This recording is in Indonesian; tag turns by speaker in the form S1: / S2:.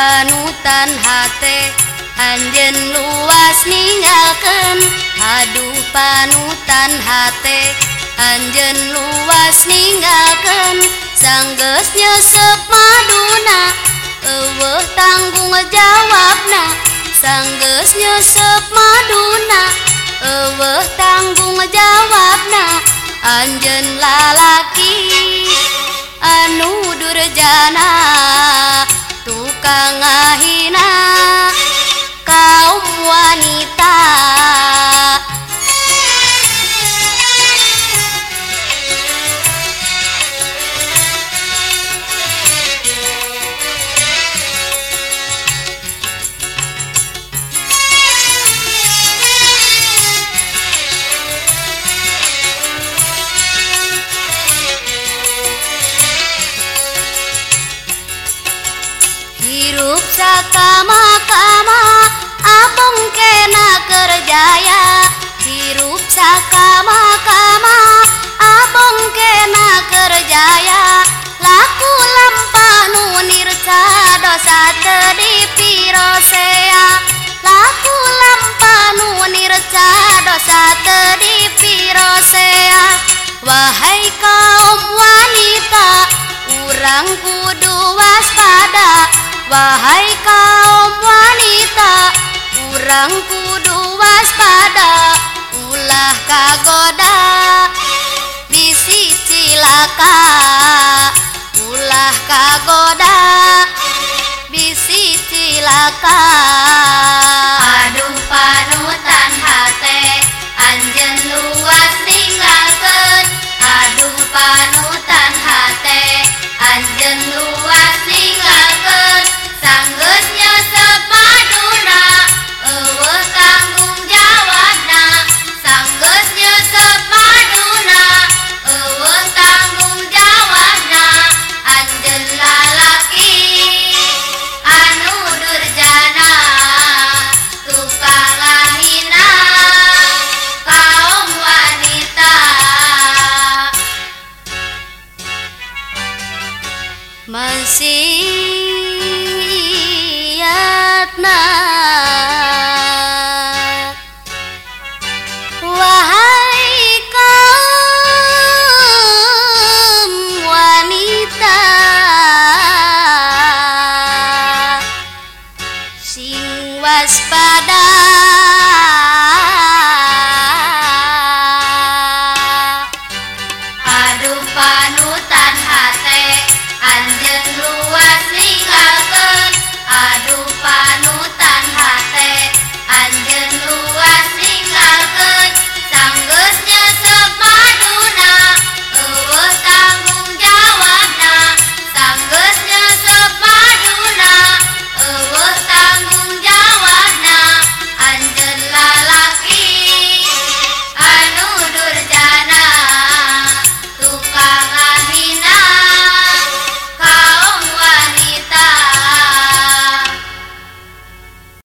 S1: panutan hate Anjen luas ninggalkan Aduh panutan hate Anjen luas ninggalkan Sangges nyesep maduna. Eweh tanggung jawabna. Sangges nyesep maduna. Eweh tanggung jawabna. Anjen lalaki hirup sakama-kama dosa tedi pirosea wahai kaum wanita urang kudu waspada. Wahai kaum wanita Urang kudu waspada. Ulah kagoda Bisi cilaka Ulah kagoda Bisi cilaka waspada. Panutan hati anjen luas ninggalkan aduh